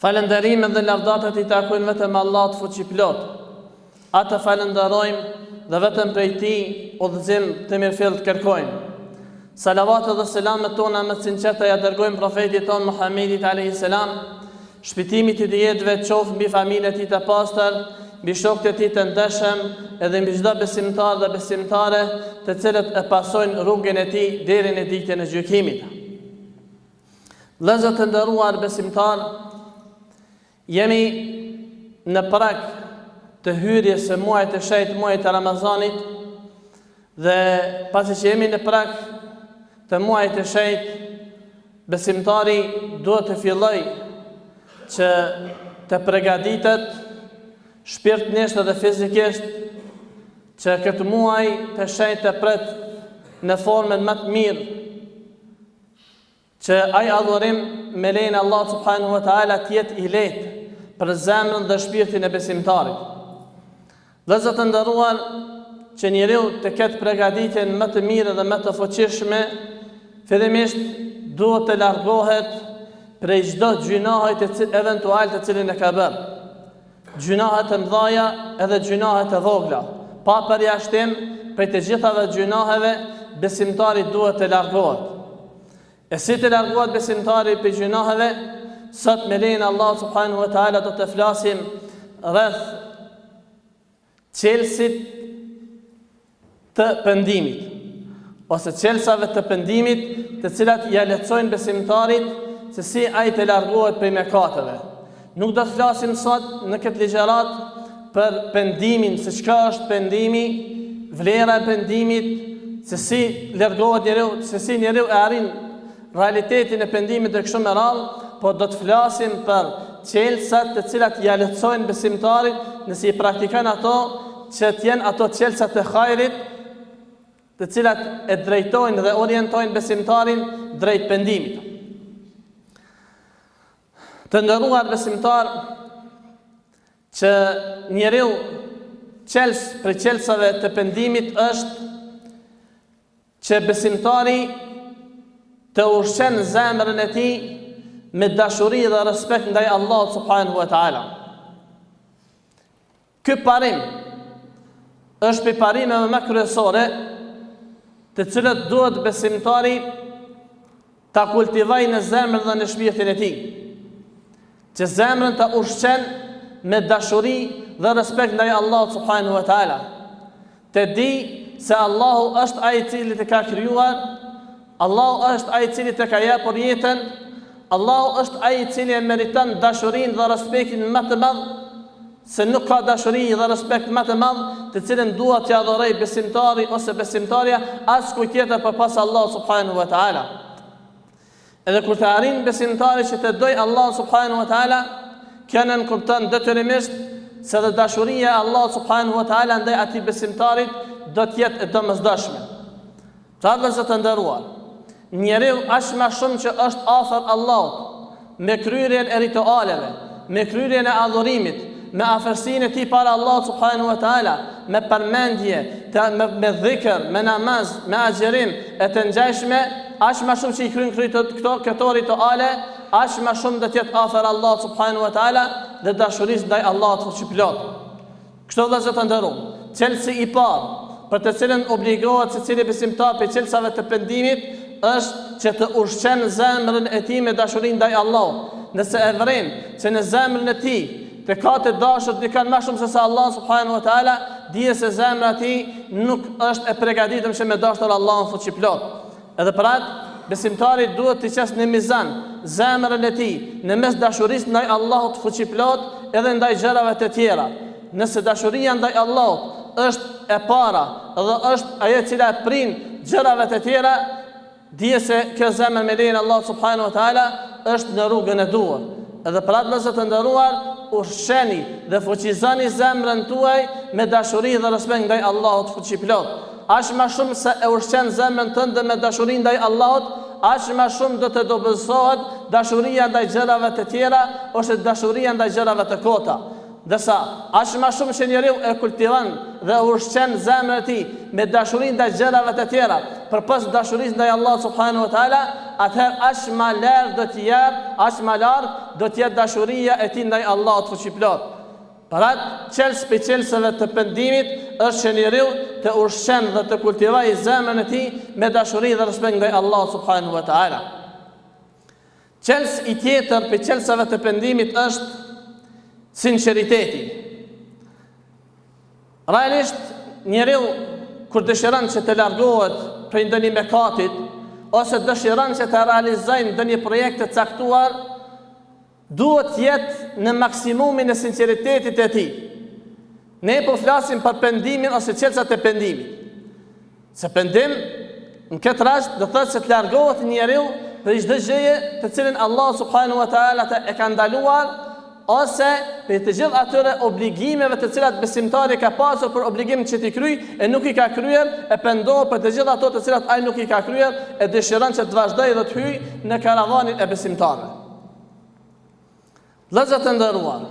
Falënderimi dhe lavdatat i takojnë vetëm Allahut Fuqiplot. Atë falënderojmë dhe vetëm prej Tij udhëzim të mirëfilltë kërkojmë. Salavatet dhe selamet tona më të sinqerta ia dërgojmë profetit tonë Muhammedit alejhi selam, shpëtimi i dy jetëve qoftë mbi familjen e tij të pastër, mbi shokët e tij të ndershëm, edhe mbi çdo besimtar dhe besimtare, të cilët e pasojnë rrugën e tij deri në ditën e gjykimit. Vëllezër të nderuar besimtar, jemi në prag të hyrjes së muajit të shenjtë, muajit të Ramazanit, dhe pasi që jemi në prag të muajit të shenjtë, besimtari duhet të fillojë që të pregaditet shpirtërisht dhe fizikisht që këtë muaj të shenjtë ta pret në formën më të mirë Që ai adhurim me lejen e Allahut subhanahu wa taala të jetë i lehtë për zemrën dhe shpirtin e besimtarit. Vëllezër të nderuar që njeriu të ketë pregaditjen më të mirë dhe më të fuqishme, fillimisht duhet të largohet prej çdo gjynahit eventual të cilin e ka bërë. Gjynahet e mëdhaja edhe gjynahet e vogla, pa përjashtim, prej të gjithave gjynaheve besimtari duhet të largohet. E si të largohet besimtari prej gjynaheve, sot me lejen e Allahut subhanu wa ta'ala do të flasim rreth çelësit të pendimit ose çelësave të pendimit, të cilat ia lehtësojnë besimtarit se si ai të largohet prej mëkateve. Nuk do të flasim sot në këtë ligjëratë për pendimin, se çka është pendimi, vlera e pendimit, se si largohet njeriu, se si njeriu e arrin realitetin e pendimit dhe kështu me radhë, por do të flasim për çelësat të cilat ia lehtësojnë besimtarit nëse i praktikon ato që të jenë ato çelësa të hajrit, të cilat e drejtojnë dhe orientojnë besimtarin drejt pendimit. Të nderuar besimtar që njeriu çelës prej çelësave të pendimit është Që besimtari të ushqen zemrën e tij me dashuri dhe respekt ndaj Allahut subhanahu wa taala. Ky parim është prej parimeve më kryesore të cilat duhet besimtari ta kultivojë në zemrën dhe në shpirtin e tij, që zemrën ta ushqen me dashuri dhe respekt ndaj Allahut subhanahu wa taala. Të di se Allahu është ai i cili të ka krijuar, Allahu është ai i cili të ka japur jetën, Allahu është ai i cili e meriton dashurinë dhe respektin ma të madh se nuk ka dashuri dhe respekt ma të madh të cilën duhet t'ia dhurojë besimtari ose besimtarja askujt tjetër përpos Allahut subhanehu ve teala. Edhe kur të arrin besimtari që ta dojë Allahun subhanehu ve teala, kjo nënkupton detyrimisht se dhe dashuria e Allahut subhanehu ve teala ndaj atij besimtarit do të jetë e domosdoshme. Pra vëllezër të nderuar, njeriu aq ma shumë që është afër Allahut, me kryerjen e ritualeve, me kryerjen e adhurimit, me afërsinë e tij para Allahut subhanehu ve teala, me përmendje, të, me, me dhikr, me namaz, me agjërim e të ngjashme, aq ma shumë që i kryen këto, këto, këto rituale, aq ma shumë do të jetë afër Allahut subhanehu ve teala dhe dashurisë ndaj Allahut fuqiplot. Kështu vëllezër të nderuar, çelësi i parë, për të cilën obligohet secili besimtar prej çelësave të pendimit, është që të ushqen zemrën e tij me dashuri ndaj Allahut, nëse e vren që në zemrën e tij të ka të dashur dikënd ma shumë sesa Allahun subhanahu wa taala, dihet se zemra e tij nuk është e përgatitme me dashur Allahun fuqiplot. Edhe për atë, besimtari duhet ta qesë në mizan, zemrën e tij, në mes dashurisë ndaj Allahut fuqiplotë edhe ndaj gjërave të tjera. Nëse dashuria ndaj Allahut është e para dhe është ajo e cila u prin gjërave të tjera, dije se kjo zemër me lejen e Allahut subhanahu wa taala është në rrugën e duhur. Edhe për atë vëllezër të nderuar, ushqeni dhe fuqizoni zemrën tuaj me dashuri dhe respekt ndaj Allahut fuqiplot. Aq ma shumë sa e ushqen zemrën tënde me dashuri ndaj Allahut, aq ma shumë do të dobësohet dashuria ndaj gjërave të tjera ose dashuria ndaj gjërave të kota. Ndërsa, aq ma shumë që njeriu e kultivon dhe ushqen zemrën e tij me dashuri ndaj gjërave të tjera përpos dashurisë ndaj Allahut subhanahu wa ta'ala, atëherë aq ma larg do të jetë, aq ma larg do të jetë dashuria e tij ndaj Allahut Fuqiplot. Për atë, çelës prej çelësave të pendimit është që njeriu të ushqen dhe të kultivojë zemrën e tij me dashuri dhe respekt ndaj Allahut subhanehu ve teala. Çelës i tjetër prej çelësave të pendimit është sinqeriteti. Realisht njeriu kur dëshiron që të largohet prej ndonjë mëkatit ose dëshiron që të realizojë ndonjë projekt të caktuar, Duhet të jetë në maksimumin e sinqeritetit të tij. Ne po flasim për pendimin ose çelësat e pendimit. Se pendim në këtë rast do të thotë se të largohet njeriu prej çdo gjëje të cilën Allah subhanahu wa taala e ka ndaluar ose prej të gjithë atyre obligimeve të cilat besimtari i ka pasur për obligim që t'i kryejë e nuk i ka kryer e pendohet për të gjitha ato të cilat ai nuk i ka kryer e dëshiron që të vazhdojë dhe të hyjë në karavanin e besimtarëve. Vëllezër të nderuar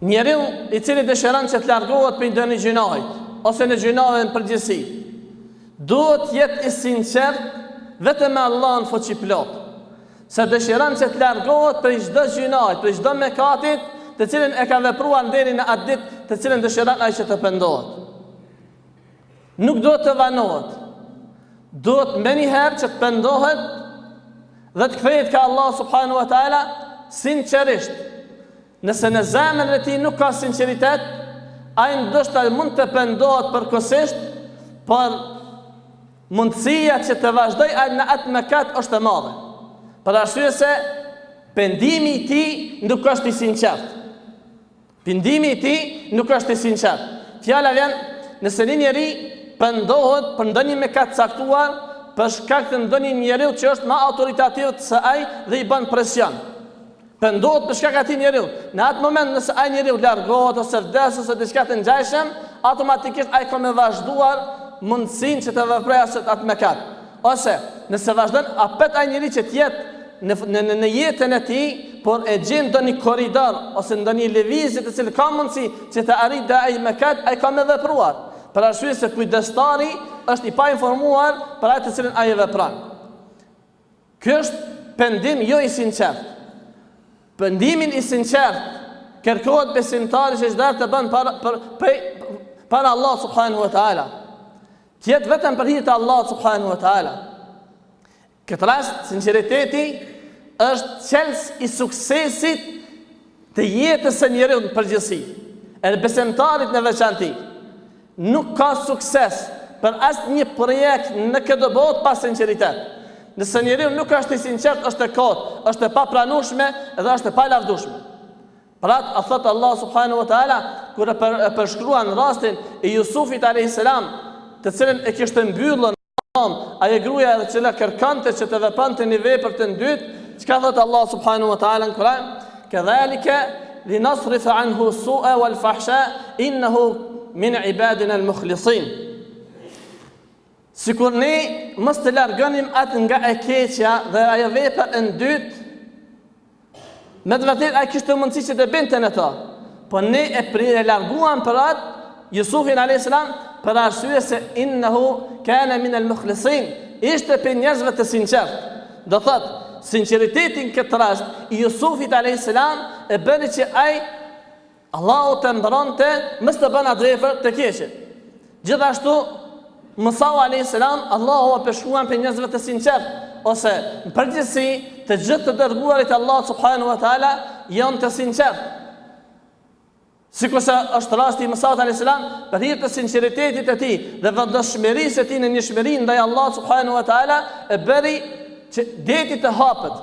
Njeriu i cili dëshiron që të largohet prej ndonjë gjynahi ose në gjynaheve në përgjithësi duhet të jetë i sinqertë vetëm me Allahun fuqiplotë se dëshiron që të largohet prej çdo gjynahi prej çdo mëkatit të cilin e ka vepruar deri në atë ditë të cilën dëshiron ai që të pendohet Nuk duhet të vanohet. Duhet menjëherë që të pendohet dhe të kthehet kah Allahu subhanahu wa ta'ala sinqerisht. Nëse në zemrën e tij nuk ka sinqeritet, ai ndoshta mund të pendohet përkohësisht, por mundësia që të vazhdojë ai në atë mëkat është e madhe. Për arsye se pendimi i tij nuk është i sinqertë. Pendimi i tij nuk është i sinqertë. Fjala vjen nëse një njeri pendohet për ndonjë mëkat të caktuar për shkak të ndonjë njeriu që është më autoritativ se ai dhe i bën presion. Pendohet për shkak atij njeriu. Në atë moment nëse ai njeriu largohet ose vdes ose diçka të ngjashëm, automatikisht ai ka me vazhduar mundësinë që të veprojë atë mëkat. Ose, nëse vazhdon, apet ai njeri që të jetë në në në, në jetën e tij, por e gjen ndonjë korridor ose ndonjë lëvizje të cilën ka mundësi që të arrijë te ai mëkat, ai ka me vepruar. Për arsye se kujdestari është i painformuar për atë të cilën ai vepron. Ky është pendim jo i sinqertë. Pendimi i sinqertë kërkohet besimtari çdoherë të bën para për, për, para Allah subhanahu wa taala. Të jetë vetëm për hir të Allahut subhanahu wa taala. Këtë rast sinqeriteti është çelës i suksesit të jetës së njeriut në përgjithësi, edhe besimtarit në veçanti. Nuk ka sukses për asnjë projekt në këtë botë pa sinqeritet. Nëse njeriu nuk është i sinqertë, është e kotë, është e papranueshme dhe është e palavdueshme. Pra, a thotë Allahu subhanahu wa taala kur e, për, e përshkruan rastin e Jusufit alayhis salam, të cilën e kishte mbyllur Am, ajo gruaja e cila kërkonte që të vepronte një vepër të ndytë, çka thot Allah subhanahu wa taala në Kur'an? Kedhalike linasrif anhu su'a wal fahsha innahu min ibadina al mukhlisin. Sikur ne mos të largonim atë nga e keqja dhe ajo vepër e ndytë, Me të vërtetë, ai kishte mundësi që të binte në to. Po ne e, pri, e larguam pra atë, Jusufin a.s. për arsye se innehu kane min el mukhlisin, ishte prej njerëzve të sinqertë. Do thotë, sinqeriteti në këtë rast, i Jusufit a.s. e bëri që ai Allahu ta mbronte mos të bën atë vepër të keqe. Gjithashtu, Musau a.s. Allahu e përshkruan prej njerëzve të sinqertë, ose në përgjithësi të gjithë të dërguarit e Allahut subhanu wa ta'ala janë të sinqertë. Sikurse është rasti i Musait a.s. për hir të sinqeritetit të tij dhe vendosmërisë së tij në njëshmërinë ndaj Allahut subhanu wa ta'ala e bëri që deti të hapet.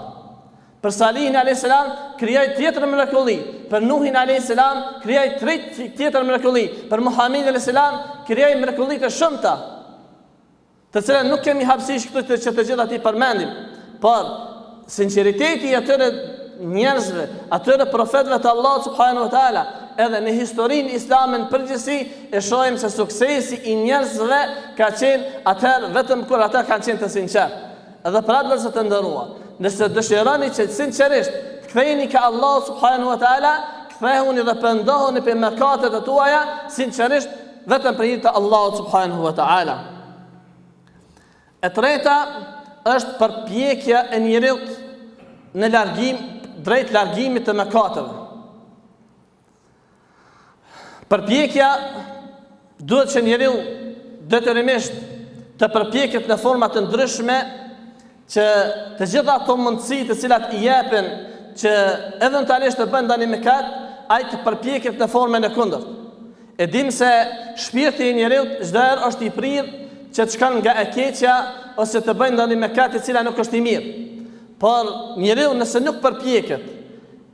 Për Salihin alayhis salam krijoi tjetër mrekulli, për Nuhin alayhis salam krijoi tri tjetër mrekulli, për Muhamedin alayhis salam krijoi mrekulli të shumta, të cilat nuk kemi hapësirë këtu të që të gjitha t'i përmendim. Por sinqeriteti i atyre njerëzve, atyre profetëve të Allahut subhanahu wa taala, edhe në historinë islame në përgjithësi e shohim se suksesi i njerëzve ka qenë atëherë vetëm kur ata kanë qenë të sinqertë. Edhe pra dëgjues të nderuar, nëse dëshironi që sinqerisht të ktheheni ka Allahu subhanahu wa taala, kthehuni dhe pendohuni për mëkatet e tuaja sinqerisht vetëm për hir të Allahut subhanahu wa taala. E treta është përpjekja e njeriut në largim drejt largimit të mëkateve. Përpjekja duhet që njeriu detyrimisht të përpjeket në forma të ndryshme që të gjitha ato mundësi të cilat i jepen që eventualisht të bëjnë ndonjë mëkat, ai të përpjeket në formën e kundërt. E dim se shpirti i njeriut çdo herë është i prirë që të shkon nga e keqja ose të bëjnë ndonjë mëkat i cila nuk është i mirë. Por njeriu nëse nuk përpjeket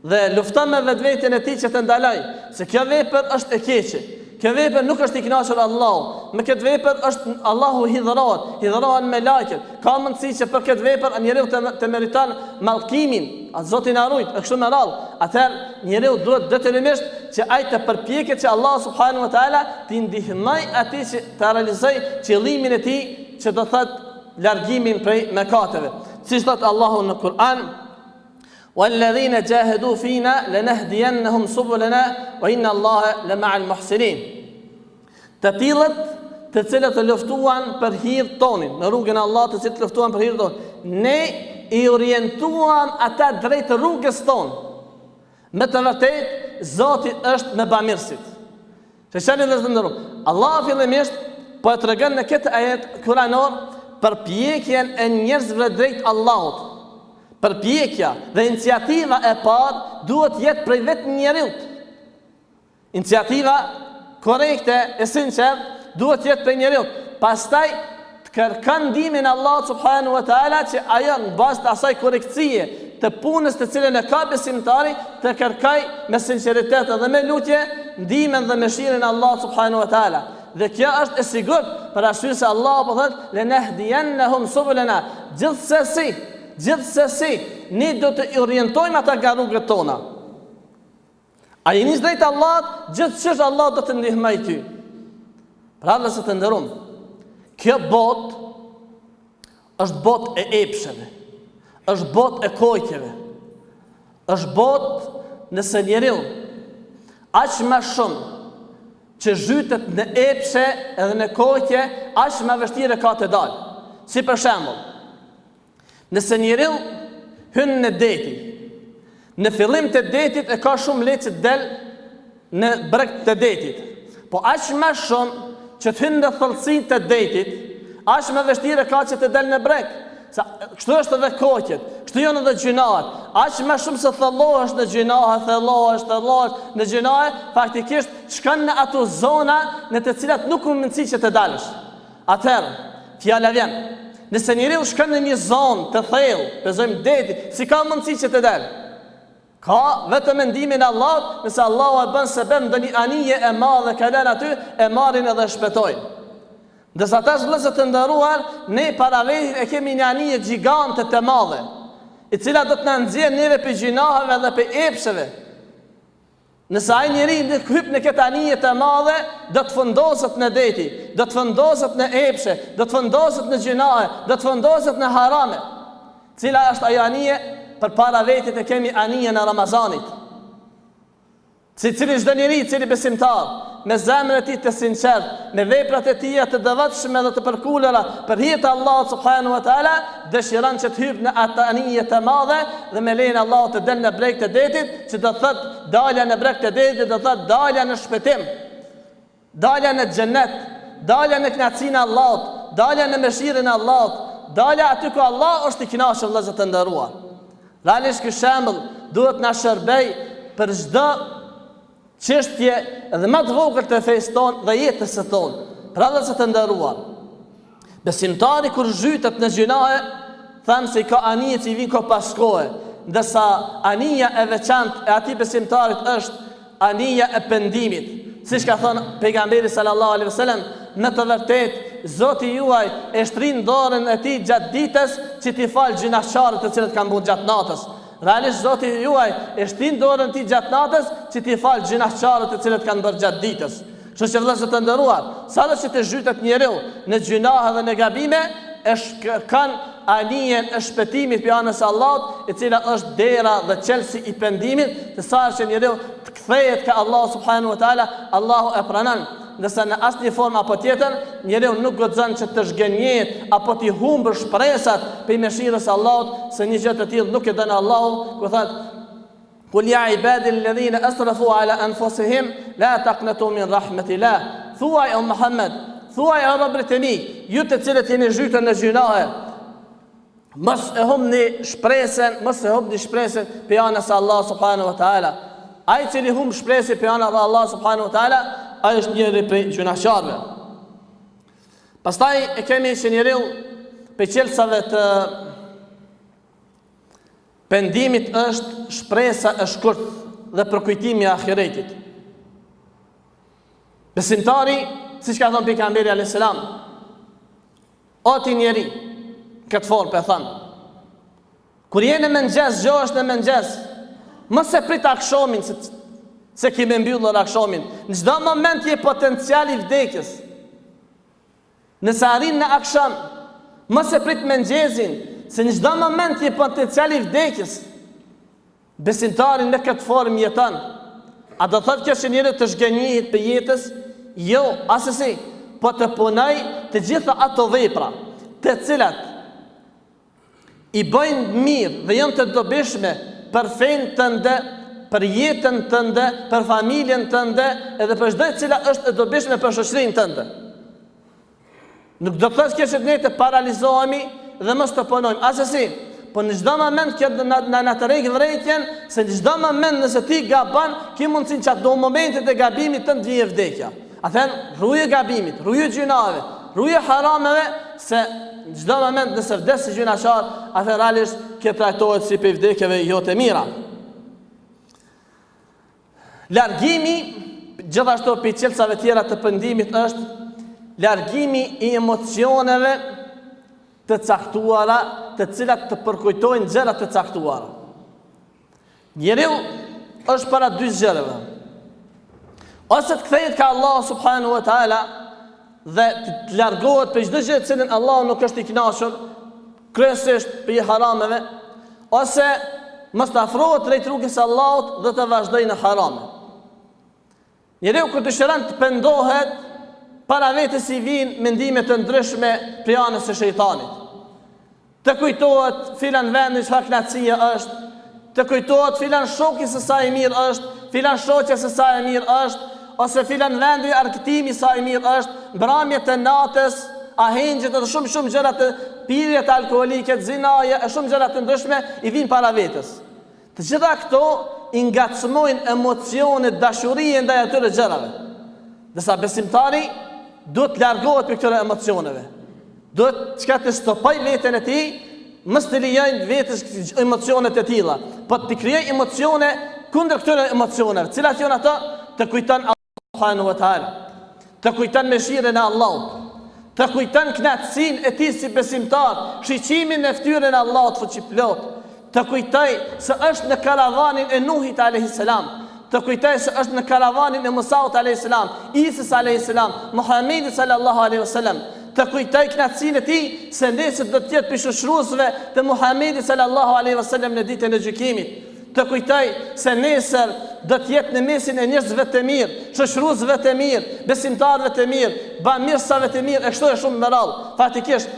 Dhe lufton me vetveten e tij që të ndalojë, se kjo vepër është e keqe. Kjo vepër nuk është i kënaqur Allahu. Me këtë vepër është Allahu hidhërohet, hidhërohen melajket. Ka mundësi që për këtë vepër njeriu të të meriton mallkimin, Zoti na rujt, e kështu me radhë. Atëherë njeriu duhet detyrimisht që ai të përpjeket që Allahu subhanahu wa ta'ala t'i ndihmojë atij që ta realizojë qëllimin e tij, që do thotë largimin prej mëkateve. Siç thotë Allahu në Kur'an, Walladhina jahadu fina lanahdiyannahum subulana wa inna Allaha lama'al muhsinin. Të tillët të cilët luftuan për hir tonin, në rrugën e Allahut, të cilët luftuan për hir tonin, ne i orientuam ata drejt rrugës tonë. Me të vërtetë, Zoti është me bamirësit. Të dashur dhe të nderuar. Allahu fillimisht po e tregon në këtë ajet kuranor përpjekjen e njerëzve drejt Allahut. Përpjekja dhe iniciativa e parë duhet të jetë prej vetë njeriut. Iniciativa korekte e sinqertë duhet të jetë prej njeriut. Pastaj Të kërkon ndihmën e Allahut subhanahu wa ta'ala që ajo në bazë të asaj korrektësie të punës të cilën e ka besimtari të kërkojë me sinqeritet dhe me lutje ndihmën dhe mëshirën e Allahut subhanahu wa ta'ala. Dhe kjo është e sigurt, për arsye se Allahu po thotë lenehdiyannahum subulana. Gjithsesi, gjithsesi ne do t'i orientojmë ata nga rrugët tona. A je nis drejt Allahut, gjithsesi Allah do të ndihmojë ty. Pra vëllezër të nderum, kjo botë është botë e epsheve, është botë e koqeve, është botë nëse njeriu, aq ma shumë që zhytet në epshe edhe në koqe, aq ma vështirë e ka të dalë. Si për shembull, Nëse njeriu hyn në deti, në fillim të detit e ka shumë lehtë që të del në breg të detit, po aq më shumë që të hyn në thellësi të detit, aq më vështirë e ka që të del në breg, Sa, kështu është edhe koqet, kështu janë edhe gjynahet. Aq më shumë se thellohesh në gjynahe, thellohesh, thellohesh në gjynahe, faktikisht shkon në ato zona në të cilat nuk mund mundësi që të dalësh. Atëherë, fjala vjen, nëse njeriu shkon në një zonë të thellë, supozojmë deti, si ka mundësi që të dalë? Ka vetëm me ndihmën e Allahut, nëse Allahu e bën sebeb ndonjë anije e madhe kalon aty, e marrin edhe e shpëtojnë. Ndërsa tash vëllezër të nderuar, ne para vehit e kemi një anije gjigante të madhe, e cila do të na nxjerrë neve prej gjynaheve dhe prej epsheve. Nëse ai njeri nuk hyp në këtë anije të madhe, do të fundoset në deti, do të fundoset në epshe, do të fundoset në gjynahe, do të fundoset në harame. Cila është ajo anije? Përpara vetit e kemi anijen e Ramazanit. Secili çdo njeri, cili besimtar, me zemrën e tij të sinqertë, me veprat e tija të devotshme dhe të përkulura për hir të Allahut subhanahu wa taala, dëshiron që të hyjë në atë anije të madhe dhe me lejen e Allahut të del në breg të detit, që do thotë dalja në breg të detit do thotë dalja në shpëtim, dalja në xhennet, dalja në kënaqësinë e Allahut, dalja në mëshirën e Allahut, dalja aty ku Allah është i kënaqur vëllezër të nderuar. Realisht ky shembull duhet na shërbej për çdo Çështje edhe më të vogël të fesë tonë dhe jetës tonë. Pra vëllezër të nderuar. Besimtari kur zhytet në gjynahe, thamë se i ka anije që i vijnë kohë pas kohe. Ndërsa anija e veçantë e atij besimtarit është anija e pendimit. Siç ka thonë pejgamberi sallallahu alaihi wasallam, në të vërtetë, Zoti juaj e shtrin dorën e tij gjatë ditës që t'i falë gjynahqarët të cilët kanë bun gjatë natës. Realisht Zoti juaj e shtrin dorën e tij gjatë natës që t'i falë gjynahqarët të cilët kanë bërë gjatë ditës. Kështu që vëllezër të nderuar, sado që të zhytet njeriu në gjynahe dhe në gabime, ai e ka anijen e shpëtimit prej anës së Allahut, e cila është dera dhe çelësi i pendimit, të sa herë që njeriu të kthehet ka Allahu subhanehu ve teala, Allahu e pranon. Ndërsa në asnjë formë apo tjetër, njeriu nuk guxon që të zhgënjehet apo t'i humbë shpresat prej mëshirës së Allahut, se një gjë të tillë nuk e don Allahu, ku thotë, Kul ja ibadi alladhina asrafu ala anfusihim la taqnatu min rahmatillah. Thuaj o Muhammed, thuaj o robërit e mi, ju të cilët jeni zhytur në gjynahe, Mos e humni shpresën, mos e humni shpresën pej anës së Allah subhanahu wa taala. Ai i cili humb shpresën pej anës së Allah subhanahu wa taala, ai është njëri prej gjynahqarëve. Pastaj e kemi që njëri pej çelësave të pendimit është shpresa e shkurtë dhe përkujtimi i ahiretit. Besimtari, siç ka thënë pejgamberi alayhis salam, O ti njeri, këtë formë po e thonë, kur je në mëngjes, gdhihesh në mëngjes, mos e prit akshomin, se s'ke me mbërri akshomin, në çdo moment je potencial i vdekjes, nëse arrin në aksham, mos e prit mëngjesin, se në çdo moment je potencial i vdekjes, Besimtari në këtë formë jeton. A do thotë kjo që njeriu të zhgënjehet pej jetës? Jo, assesi, po të punojë të gjitha ato vepra, të cilat i bëjnë mirë dhe janë të dobishme për fenë tënde, për jetën tënde, për familjen tënde, edhe për çdo e cila është e dobishme për shoqërinë tënde. Nuk do të thotë kjo se ne të paralizohemi dhe mos të punojmë. Asesi, po në çdo moment kjo do na na, na tërhek vërejtjen se në çdo moment nëse ti gabon, ke mundësinë që ato momentet e gabimit të të vijë vdekja. Atëherë, ruju gabimit, ruju gjynaheve, ruju harameve se në çdo moment nëse vdes si gjynahqar, atëherë realisht kjo trajtohet si prej vdekjeve jo të mira. Largimi gjithashtu prej çelësave tjera të pendimit është largimi i emocioneve të caktuara të cilat të përkujtojnë gjëra të caktuara. Njeriu është para dy gjërave. Ose të kthehet ka Allahu subhanahu wa ta'ala dhe të largohet prej çdo gjë të cilin Allahu nuk është i kënaqur kryesisht prej harameve, ose mos të afrohet drejt rrugës së Allahut dhe të vazhdojë në harame. Njeriu kur dëshiron të pendohet, para vetes i vijnë mendime të ndryshme prej anës së shejtanit. Të kujtohet filan vendi çfarë knaqsia është, Të kujtohet filan shoku se sa i mirë është, filan shoqja se sa e mirë është, ose filan vendi, argëtimi sa i mirë është, mbrëmjet e natës, ahengjet edhe shumë shumë gjëra te pirjet alkoolike, zinaja e shumë gjëra të ndryshme i vijnë para vetes. Të gjitha këto i ngacmojnë emocionet, dashurinë ndaj atyre gjërave. Ndërsa besimtari duhet të largohet prej këtyre emocioneve. Duhet çka të stopojë veten e tij, mos t'i lejojë vetes emocione të tilla. Po të krijojë emocione kundër këtyre emocioneve. Cilat janë ato? Të kujton Allahun subhanahu wa taala. Të kujton mëshirën e Allahut. Të kujton kënaqësinë e tij si besimtar, shiqimin në fytyrën e Allahut fuqiplot. Të kujtojë se është në karavanin e Nuhit alayhis salam. Të kujtojë se është në karavanin e Musaut alayhis salam, Isës alayhis salam, Muhamedit sallallahu alaihi wasallam. Të kujtojë kënaqësinë e tij se nesër do të jetë prej shoqëruesve të Muhamedit sallallahu alaihi wasallam në ditën e gjykimit. Të kujtojë se nesër do të jetë në mesin e njerëzve të mirë, shoqëruesve të mirë, besimtarëve të mirë, bamirësave të mirë e kështu e shumë me radhë. Faktikisht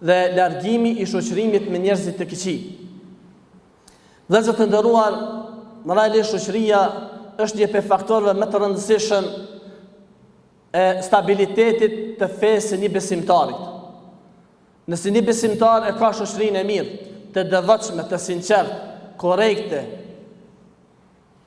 dhe largimi i shoqërimit me njerëzit të këqij. Vëllezër të nderuar, realisht shoqëria është një prej faktorëve më të rëndësishëm e stabilitetit të fesë së një besimtari. Nëse një besimtar e ka shoqërinë e mirë, të devotshme, të sinqertë, korrekte,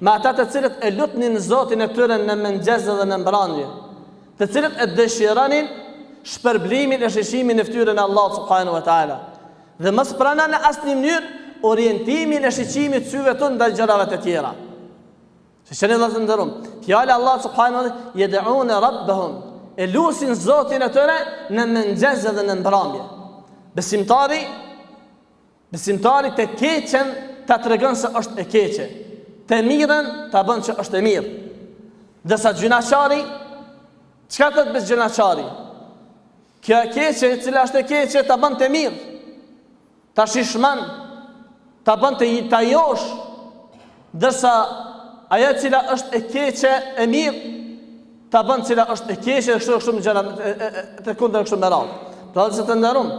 me ata të cilët e lutnin Zotin e tyre në mëngjes dhe në mbrëmje, të cilët e dëshironin shpërblimin e shiqimin në fytyrën e Allahut subhanahu wa taala. Dhe mos prano në asnjë mënyrë orientimin e shiqimit të syve tu ndaj gjërave të tjera. Vëllezër të nderum, fjala e Allahut subhanahu wa taala, jed'une rabbehum, e lusin Zotin e tyre në mëngjes dhe në mbramje. Besimtari, Besimtari të keqen ta tregon se është e keqe, të mirën ta bën që është e mirë. Ndërsa gjynaqari, çka ta bën gjynaqari? Kjo e keqe, e cila është e keqe, ta bën të mirë. Ta hijeshon, ta bën e ta josh. Ndërsa ajo e cila është e keqe, e mirë, ta bën cila është e keqe, kështu kështu gjëra të kundër kështu me radhë. Pra vëllezër të nderum.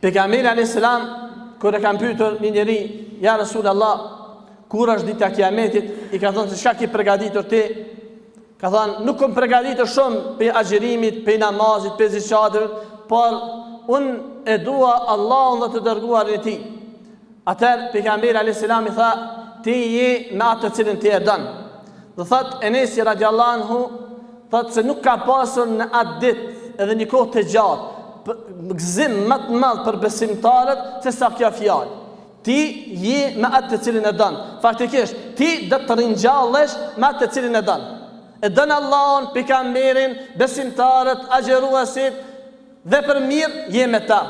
Pejgamberi alayhis salam kur e ka pyetur një njeri, ja Rasul Allah, kur është dita e Kiametit, i ka thënë se çka ki përgatitur ti? Ka thënë, nuk kam përgatitur shumë pej agjërimit, pej namazit, pej zeqatit, por unë e dua Allahun dhe të dërguarin e tij. Atëherë pejgamberi alayhis salam i tha, ti je me atë të cilin ti e don. Dhe thotë Enesi radiallahu anhu, thotë se nuk ka pasur në atë ditë edhe një kohë të gjatë gëzim më të madh për besimtarët se sa kjo fjalë. Ti je me atë të cilin e don. Faktikisht, ti do të ringjallesh me atë të cilin e don. E don Allahun, pejgamberin, besimtarët, agjëruesit dhe për mirë je me ta.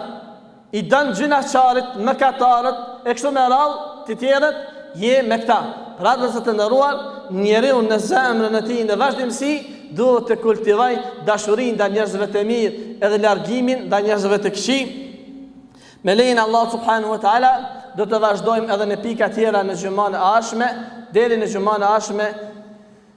I don gjynahqarët, mëkatarët, e kështu me radhë, të tjerët, je me këta. Pra vëllezër të nderuar, njeriu në zemrën e tij në vazhdimësi duhet të kultivojë dashurinë ndaj njerëzve të mirë edhe largimin ndaj njerëzve të këqij. Me lejen e Allahut subhanahu wa taala do të vazhdojmë edhe në pika tjera në xhumanë e ardhshme, deri në xhumanë e ardhshme.